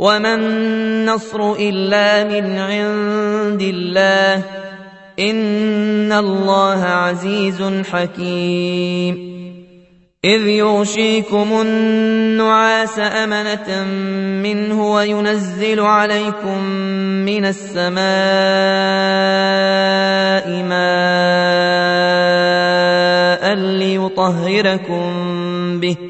وما النصر إلا من عند الله إن الله عزيز حكيم إذ يغشيكم النعاس أمنة منه وينزل عليكم من السماء ماء ليطهركم به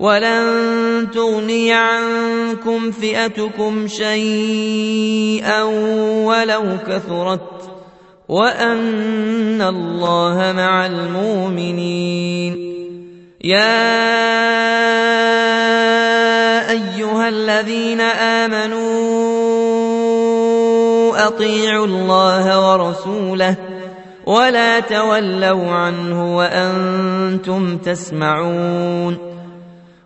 ولن تغني عنكم فئتكم شيئا ولو كثرت وأن الله مع المؤمنين. يا أيها الذين آمنوا أطيعوا الله ورسوله ولا تولوا عنه وأنتم تسمعون.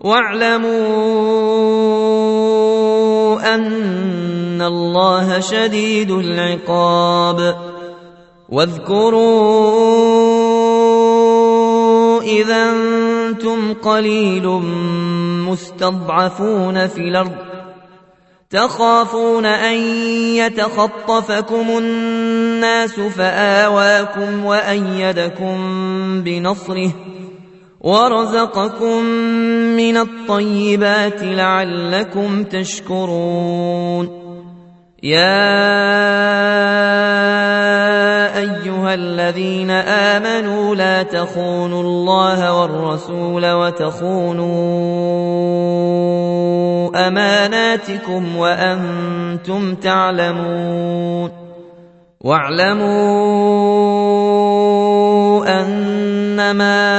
واعلموا أن الله شديد العقاب. واذكروا إذا أنتم قليل مستضعفون في الأرض تخافون أن يتخطفكم الناس فآواكم وأيدكم بنصره ورزقكم من الطيبات لعلكم تشكرون. يا أيها الذين آمنوا لا تخونوا الله والرسول وتخونوا أماناتكم وأنتم تعلمون. واعلموا أنما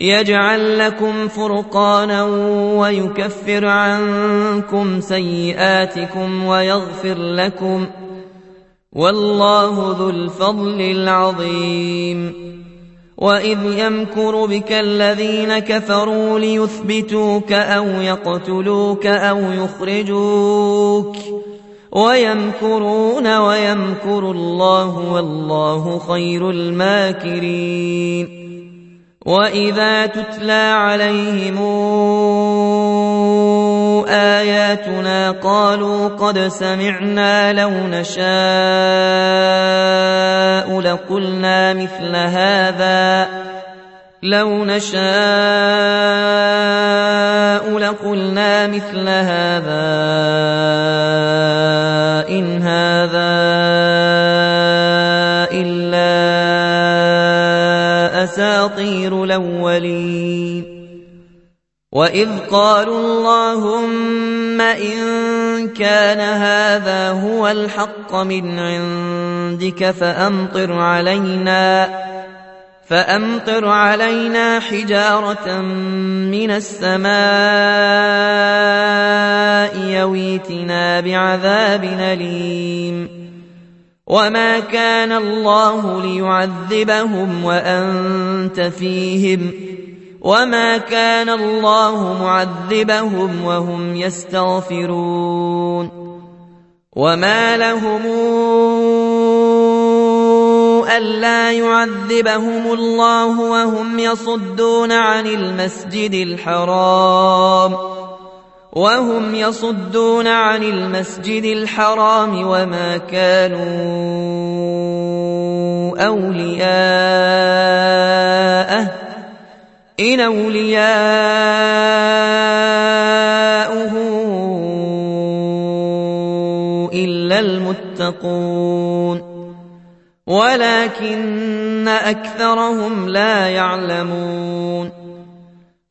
يجعل لكم فرقانا ويكفر عنكم سيئاتكم ويغفر لكم والله ذو الفضل العظيم. وإذ يمكر بك الذين كفروا ليثبتوك أو يقتلوك أو يخرجوك ويمكرون ويمكر الله والله خير الماكرين. واذا تتلى عليهم اياتنا قالوا قد سمعنا لو نشاء لقلنا مثل هذا لو نشاء لقلنا مثل هذا ان هذا الا أساطير الأولين. وإذ قالوا اللهم إن كان هذا هو الحق من عندك فأمطر علينا فأمطر علينا حجارة من السماء يويتنا بعذاب أليم. وما كان الله ليعذبهم وأنت فيهم وما كان الله معذبهم وهم يستغفرون وما لهم ألا يعذبهم الله وهم يصدون عن المسجد الحرام وهم يصدون عن المسجد الحرام وما كانوا أولياءه. إن أولياؤه إلا المتقون. ولكن أكثرهم لا يعلمون.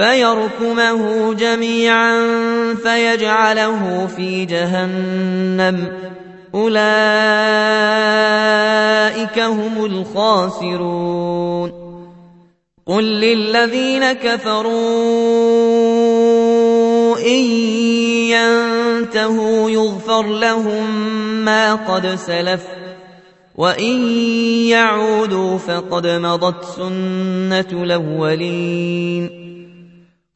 فيركمه جميعا فيجعله في جهنم. أولئك هم الخاسرون. قل للذين كفروا إن ينتهوا يغفر لهم ما قد سلف وإن يعودوا فقد مضت سنة الأولين.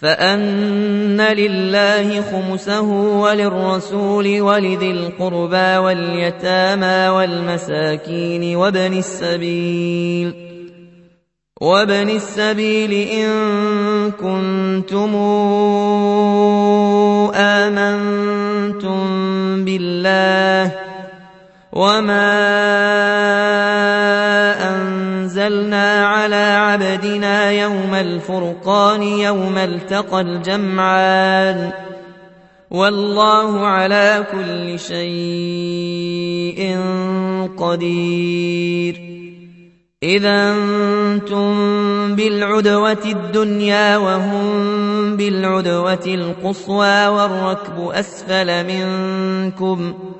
فأن لله خمسه وللرسول ولذي القربى واليتامى والمساكين وابن السبيل وابن السبيل إن كنتم آمنتم بالله وما أنزلنا على عبدنا يوم الفرقان يوم التقى الجمعان والله على كل شيء قدير. إذا أنتم بالعدوة الدنيا وهم بالعدوة القصوى والركب أسفل منكم ۖ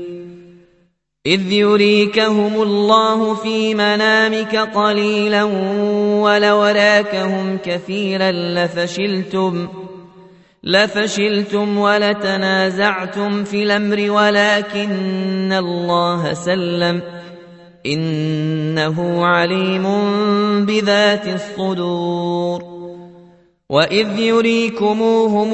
إذ يريكهم الله في منامك قليلا ولوراكهم كثيرا لفشلتم لفشلتم ولتنازعتم في الأمر ولكن الله سلم. إن إنه عليم بذات الصدور. وإذ يريكموهم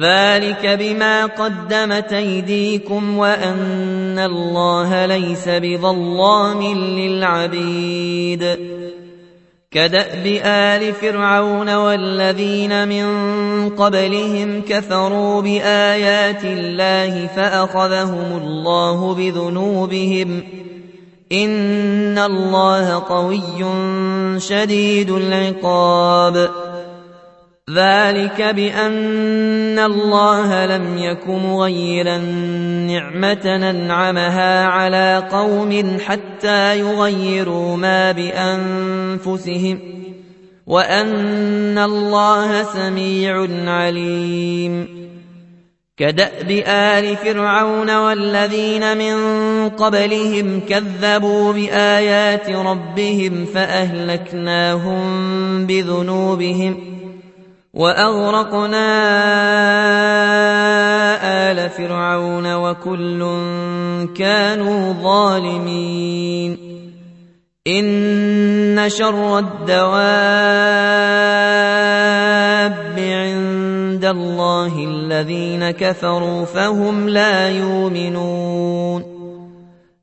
ذلك بما قدمت ايديكم وان الله ليس بظلام للعبيد كداب ال فرعون والذين من قبلهم كفروا بايات الله فاخذهم الله بذنوبهم ان الله قوي شديد العقاب ذلك بأن الله لم يك مغيرا نعمه انعمها على قوم حتى يغيروا ما بأنفسهم وأن الله سميع عليم. كدأب آل فرعون والذين من قبلهم كذبوا بآيات ربهم فأهلكناهم بذنوبهم واغرقنا ال فرعون وكل كانوا ظالمين ان شر الدواب عند الله الذين كفروا فهم لا يؤمنون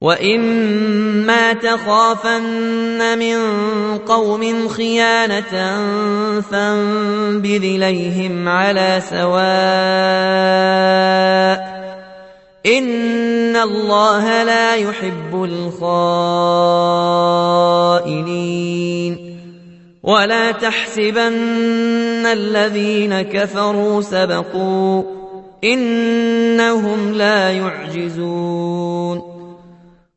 واما تخافن من قوم خيانه فانبذ اليهم على سواء ان الله لا يحب الخائنين ولا تحسبن الذين كفروا سبقوا انهم لا يعجزون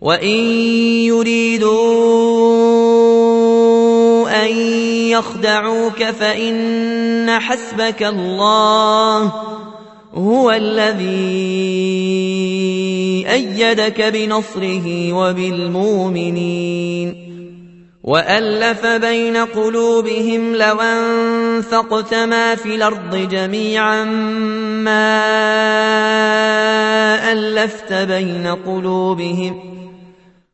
وان يريدوا ان يخدعوك فان حسبك الله هو الذي إيدك بنصره وبالمؤمنين والف بين قلوبهم لو انفقت ما في الأرض جميعا ما الفت بين قلوبهم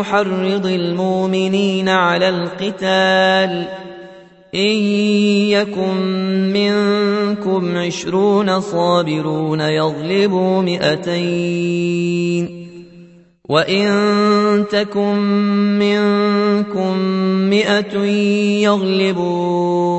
أحرض المؤمنين على القتال. إن يكن منكم عشرون صابرون يغلبوا مئتين. وإن تكن منكم مئة يغلبوا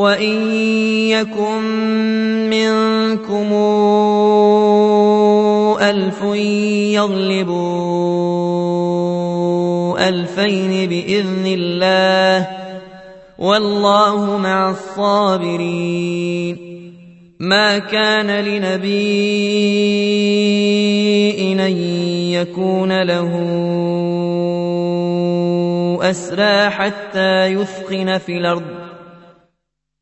وان يكن منكم الف يغلبوا الفين باذن الله والله مع الصابرين ما كان لنبي ان يكون له اسرى حتى يثخن في الأرض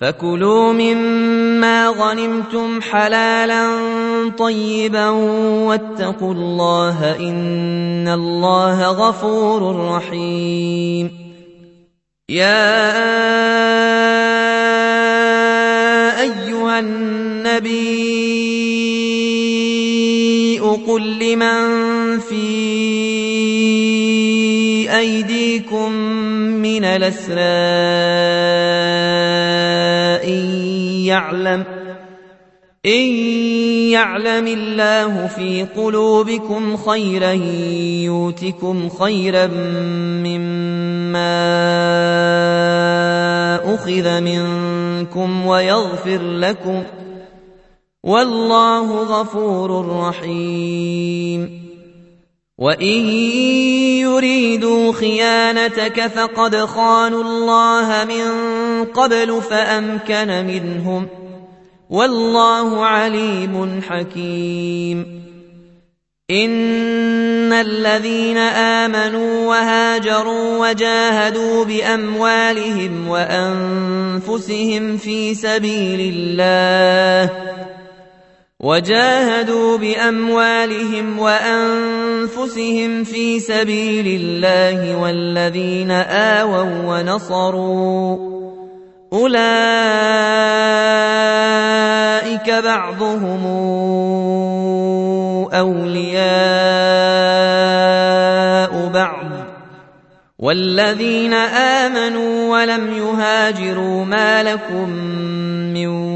فكلوا مما غنمتم حلالا طيبا واتقوا الله إن الله غفور رحيم. يا أيها النبي قل لمن في أيديكم من الأسرى ان يعلم إن يعلم الله في قلوبكم خيرا يؤتكم خيرا مما أخذ منكم ويغفر لكم والله غفور رحيم. وإن يريدوا خيانتك فقد خانوا الله من قبل فأمكن منهم ۖ والله عليم حكيم ان الذين امنوا وهاجروا وجاهدوا باموالهم وانفسهم في سبيل الله وجاهدوا بأموالهم وأنفسهم في سبيل الله والذين آووا ونصروا. أولئك بعضهم أولياء بعض. والذين آمنوا ولم يهاجروا ما لكم من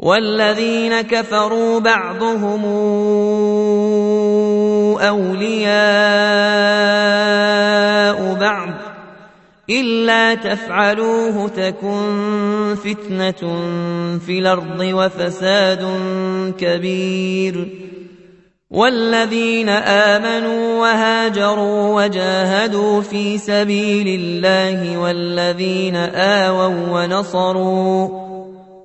والذين كفروا بعضهم أولياء بعض إلا تفعلوه تكن فتنة في الأرض وفساد كبير والذين آمنوا وهاجروا وجاهدوا في سبيل الله والذين آووا ونصروا